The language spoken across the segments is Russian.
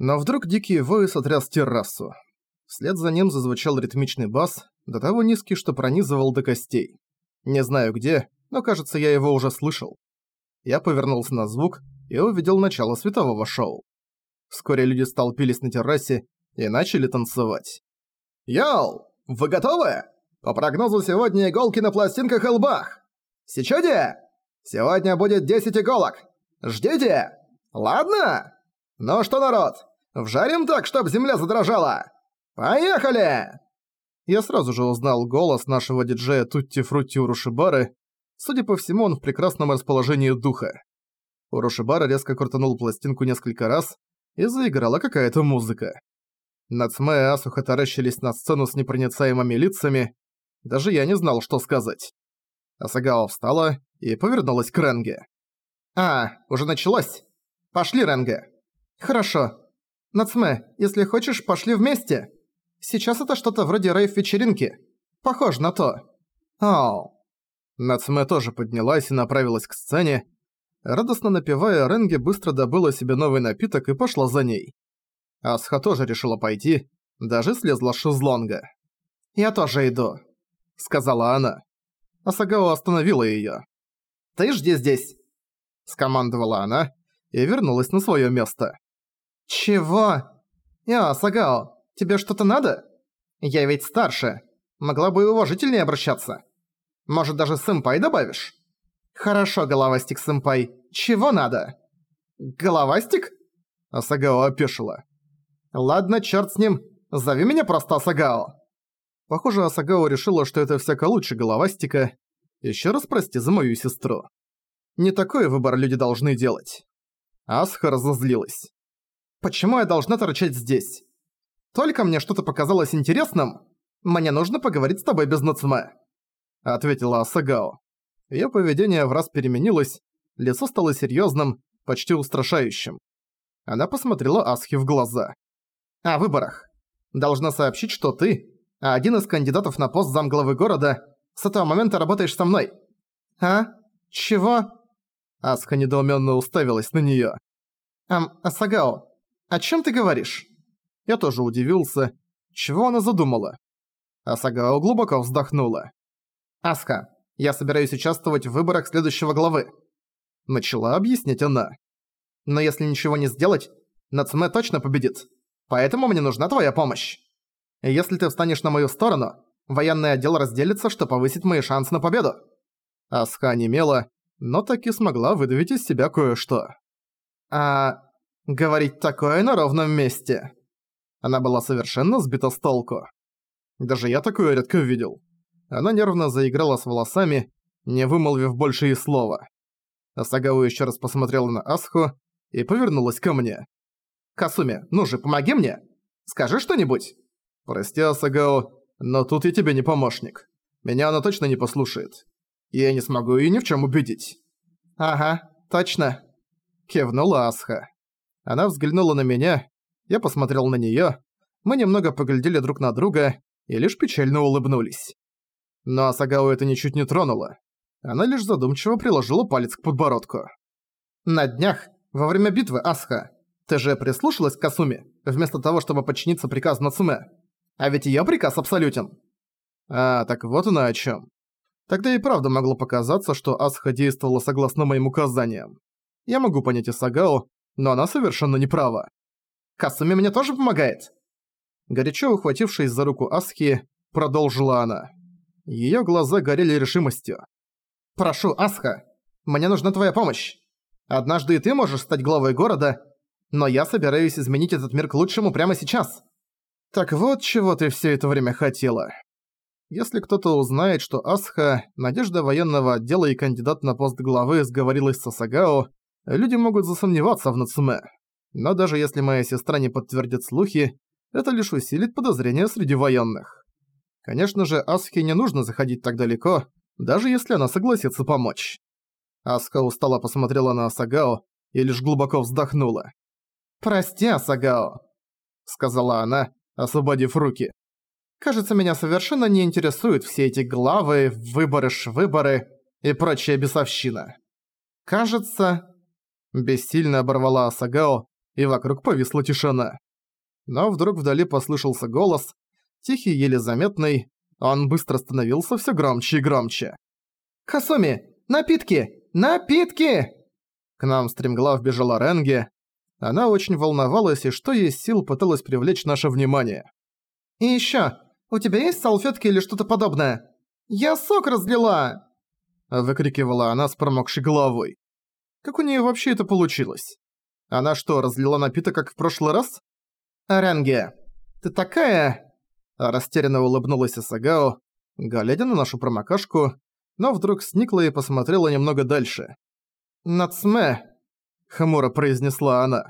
Но вдруг дикий вой сотряс террасу. Вслед за ним зазвучал ритмичный бас, до того низкий, что пронизывал до костей. Не знаю где, но кажется, я его уже слышал. Я повернулся на звук и увидел начало светового шоу. Вскоре люди столпились на террасе и начали танцевать. «Йоу, вы готовы? По прогнозу сегодня иголки на пластинках и лбах. Сечёте? Сегодня будет 10 иголок. Ждите! Ладно? Ну что, народ, вжарим так, чтоб земля задрожала? Поехали!» Я сразу же узнал голос нашего диджея Тутти Фрутти Урушибары. Судя по всему, он в прекрасном расположении духа. Урушибара резко крутанул пластинку несколько раз, и заиграла какая-то музыка. Нацме и Асуха таращились на сцену с непроницаемыми лицами. Даже я не знал, что сказать. Асагао встала и повернулась к Ренге. «А, уже началось? Пошли, Ренге!» «Хорошо. Нацме, если хочешь, пошли вместе. Сейчас это что-то вроде рейв-вечеринки. Похоже на то». «Оу». Нацме тоже поднялась и направилась к сцене. Радостно напевая, Ренге быстро добыла себе новый напиток и пошла за ней. Асха тоже решила пойти, даже слезла с шезлонга. «Я тоже иду», — сказала она. Асагао остановила её. «Ты жди здесь», — скомандовала она и вернулась на своё место. «Чего? Я, Асагао, тебе что-то надо? Я ведь старше. Могла бы и уважительнее обращаться. Может, даже сэмпай добавишь?» «Хорошо, головастик-сэмпай. Чего надо?» «Головастик?» Асагао опешила. «Ладно, чёрт с ним. Зови меня просто Асагао». Похоже, Асагао решила, что это всяко лучше головастика. Ещё раз прости за мою сестру. Не такой выбор люди должны делать. Асха разозлилась. «Почему я должна торчать здесь? Только мне что-то показалось интересным. Мне нужно поговорить с тобой без Нацуме», — ответила Асагао. Её поведение в раз переменилось, лицо стало серьёзным, почти устрашающим. Она посмотрела Асхи в глаза. «О выборах. Должна сообщить, что ты, один из кандидатов на пост замглавы города, с этого момента работаешь со мной». «А? Чего?» Асха недоуменно уставилась на неё. «Ам, Асагао, о чем ты говоришь?» Я тоже удивился. Чего она задумала? Асагао глубоко вздохнула. «Аска, я собираюсь участвовать в выборах следующего главы». Начала объяснять она. «Но если ничего не сделать, Нацуме точно победит. Поэтому мне нужна твоя помощь. И если ты встанешь на мою сторону, военный отдел разделится, что повысит мои шансы на победу». Аска немела, но таки смогла выдавить из себя кое-что. «А... говорить такое на ровном месте?» Она была совершенно сбита с толку. Даже я такое редко видел. Она нервно заиграла с волосами, не вымолвив больше и слова. Асагау еще раз посмотрела на Асху и повернулась ко мне. «Касуми, ну же, помоги мне! Скажи что-нибудь!» «Прости, Асагао, но тут я тебе не помощник. Меня она точно не послушает. Я не смогу ее ни в чем убедить». «Ага, точно», — кивнула Асха. Она взглянула на меня, я посмотрел на неё, мы немного поглядели друг на друга и лишь печально улыбнулись. Но Асагао это ничуть не тронуло. Она лишь задумчиво приложила палец к подбородку. «На днях, во время битвы Асха, ты же прислушалась к Касуме, вместо того, чтобы подчиниться приказу Нацуме? А ведь её приказ абсолютен». А, так вот она о чём. Тогда и правда могло показаться, что Асха действовала согласно моим указаниям. Я могу понять Исагао, но она совершенно не права. Касуми мне тоже помогает?» Горячо ухватившись за руку Асхи, продолжила она. Её глаза горели решимостью. «Прошу, Асха, мне нужна твоя помощь. Однажды и ты можешь стать главой города, но я собираюсь изменить этот мир к лучшему прямо сейчас». «Так вот чего ты всё это время хотела». Если кто-то узнает, что Асха, надежда военного отдела и кандидат на пост главы, сговорилась с Асагао, люди могут засомневаться в Нацуме. Но даже если моя сестра не подтвердит слухи, это лишь усилит подозрения среди военных. Конечно же, Асхе не нужно заходить так далеко, даже если она согласится помочь. Аска устало посмотрела на Асагао и лишь глубоко вздохнула. «Прости, Асагао», — сказала она, освободив руки. «Кажется, меня совершенно не интересуют все эти главы, выборы-швыборы и прочая бесовщина. Кажется...» Бессильно оборвала Асагао, и вокруг повисла тишина. Но вдруг вдали послышался голос, тихий, еле заметный, он быстро становился все громче и громче. «Хасуми! Напитки! Напитки!» К нам стремглав бежала Ренги. Она очень волновалась и что есть сил пыталась привлечь наше внимание. «И ещё, у тебя есть салфетки или что-то подобное? Я сок разлила!» Выкрикивала она с промокшей головой. Как у нее вообще это получилось? Она что, разлила напиток, как в прошлый раз? «Ренги, ты такая...» Растерянно улыбнулась Исагао, глядя на нашу промокашку, но вдруг сникла и посмотрела немного дальше. «Нацме!» — хмуро произнесла она.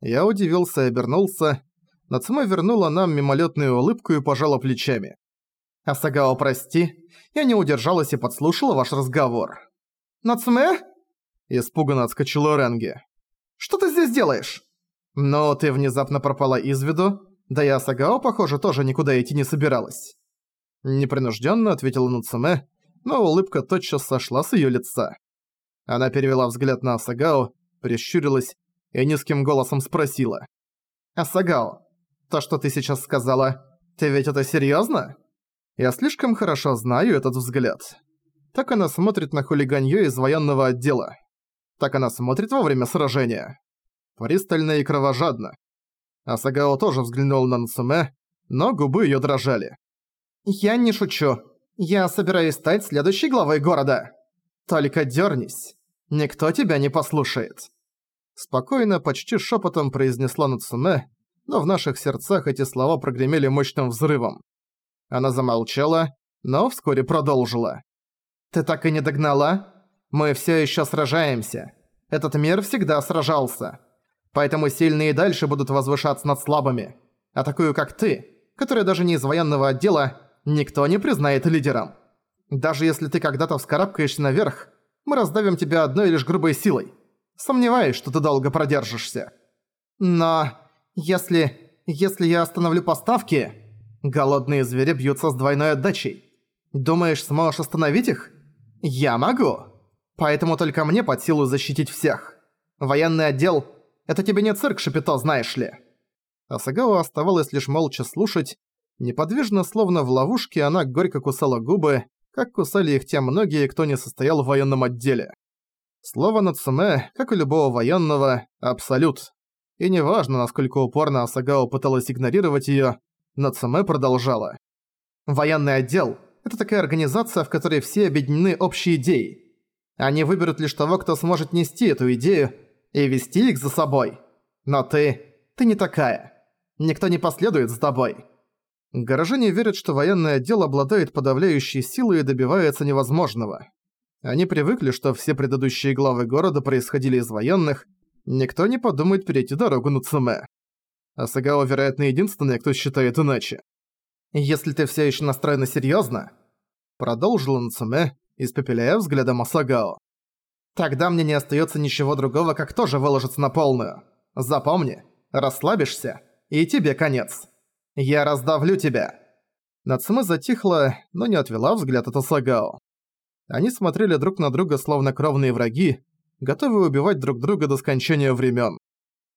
Я удивился и обернулся. Нацме вернула нам мимолетную улыбку и пожала плечами. «Асагао, прости, я не удержалась и подслушала ваш разговор». «Нацме?» — испуганно отскочила Ренги. «Что ты здесь делаешь?» «Но ты внезапно пропала из виду, да и Асагао, похоже, тоже никуда идти не собиралась». Непринужденно ответила Нацуме, но улыбка тотчас сошла с ее лица. Она перевела взгляд на Асагао, прищурилась и низким голосом спросила. «Асагао, то, что ты сейчас сказала, ты ведь это серьёзно?» Я слишком хорошо знаю этот взгляд. Так она смотрит на хулиганье из военного отдела. Так она смотрит во время сражения. Пристально и кровожадно. Асагао тоже взглянул на Нацуме, но губы её дрожали. «Я не шучу. Я собираюсь стать следующей главой города. Только дёрнись. Никто тебя не послушает». Спокойно, почти шепотом произнесла Нацуме, но в наших сердцах эти слова прогремели мощным взрывом. Она замолчала, но вскоре продолжила. «Ты так и не догнала? Мы все еще сражаемся. Этот мир всегда сражался. Поэтому сильные дальше будут возвышаться над слабыми. А такую, как ты, которая даже не из военного отдела, никто не признает лидером. Даже если ты когда-то вскарабкаешься наверх, мы раздавим тебя одной лишь грубой силой. Сомневаюсь, что ты долго продержишься. Но если... если я остановлю поставки...» Голодные звери бьются с двойной отдачей. Думаешь, сможешь остановить их? Я могу. Поэтому только мне под силу защитить всех. Военный отдел – это тебе не цирк, Шапито, знаешь ли. Асагао оставалось лишь молча слушать. Неподвижно, словно в ловушке, она горько кусала губы, как кусали их те многие, кто не состоял в военном отделе. Слово Нацуме, как и любого военного, абсолют. И неважно, насколько упорно Асагао пыталась игнорировать её, Нацуме продолжала. «Военный отдел – это такая организация, в которой все объединены общей идеей. Они выберут лишь того, кто сможет нести эту идею и вести их за собой. Но ты... ты не такая. Никто не последует за тобой». Горожане верят, что военный отдел обладает подавляющей силой и добивается невозможного. Они привыкли, что все предыдущие главы города происходили из военных, никто не подумает перейти дорогу Нацуме. Асагао, вероятно, единственный, кто считает иначе. «Если ты все еще настроена серьезно, продолжила Нацуме, испепеляя взглядом Асагао. «Тогда мне не остается ничего другого, как тоже выложиться на полную. Запомни, расслабишься, и тебе конец. Я раздавлю тебя». Нацуме затихла, но не отвела взгляд от Асагао. Они смотрели друг на друга словно кровные враги, готовые убивать друг друга до скончания времен.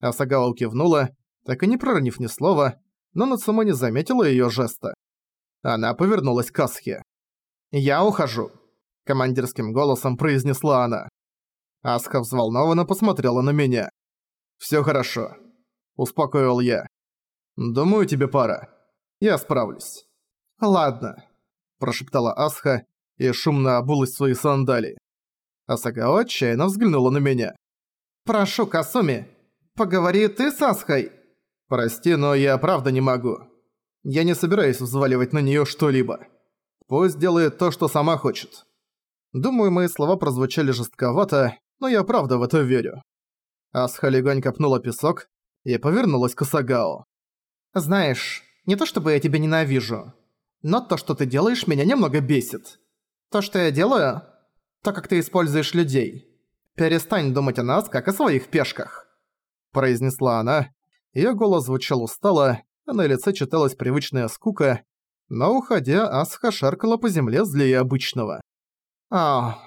Асагао кивнула, так и не проронив ни слова, но Нацума не заметила её жеста. Она повернулась к Асхе. «Я ухожу», — командирским голосом произнесла она. Асха взволнованно посмотрела на меня. «Всё хорошо», — успокоил я. «Думаю, тебе пора. Я справлюсь». «Ладно», — прошептала Асха и шумно обулась в свои сандалии. Асагао отчаянно взглянула на меня. «Прошу, Касуми, поговори ты с Асхой». «Прости, но я правда не могу. Я не собираюсь взваливать на неё что-либо. Пусть делает то, что сама хочет». Думаю, мои слова прозвучали жестковато, но я правда в это верю. Асха легонько пнула песок и повернулась к Сагао. «Знаешь, не то чтобы я тебя ненавижу, но то, что ты делаешь, меня немного бесит. То, что я делаю, то, как ты используешь людей. Перестань думать о нас, как о своих пешках», – произнесла она, Её голос звучал устало, а на лице читалась привычная скука, но, уходя, Асха шаркала по земле злее обычного. «Ах...»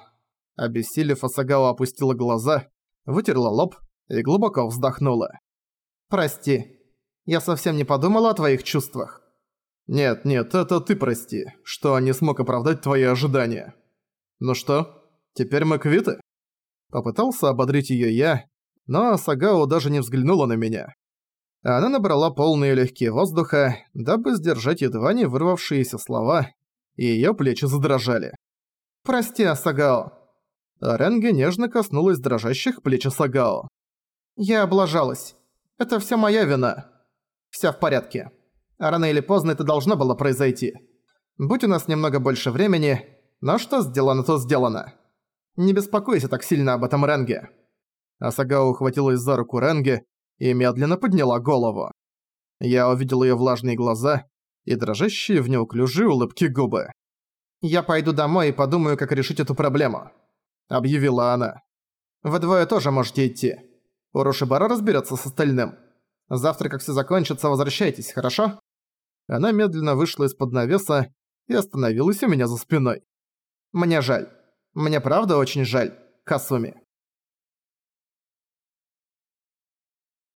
Обессилев, Асагао опустила глаза, вытерла лоб и глубоко вздохнула. Прости. Я совсем не подумала о твоих чувствах. Нет, нет, это ты прости, что не смог оправдать твои ожидания. Ну что, теперь мы квиты? Попытался ободрить её я, но Сагао даже не взглянула на меня. Она набрала полные легкие воздуха, дабы сдержать едва не вырвавшиеся слова, и её плечи задрожали. «Прости, Асагао». Ренге нежно коснулась дрожащих плеч Асагао. «Я облажалась. Это вся моя вина. Вся в порядке. Рано или поздно это должно было произойти. Будь у нас немного больше времени, но что сделано, то сделано. Не беспокойся так сильно об этом, Ренге». Асагао ухватилась за руку Ренге и медленно подняла голову. Я увидел её влажные глаза и дрожащие в неуклюжие улыбки губы. «Я пойду домой и подумаю, как решить эту проблему», — объявила она. «Вы двое тоже можете идти. Урушибара разберётся с остальным. Завтра, как всё закончится, возвращайтесь, хорошо?» Она медленно вышла из-под навеса и остановилась у меня за спиной. «Мне жаль. Мне правда очень жаль, Касуми».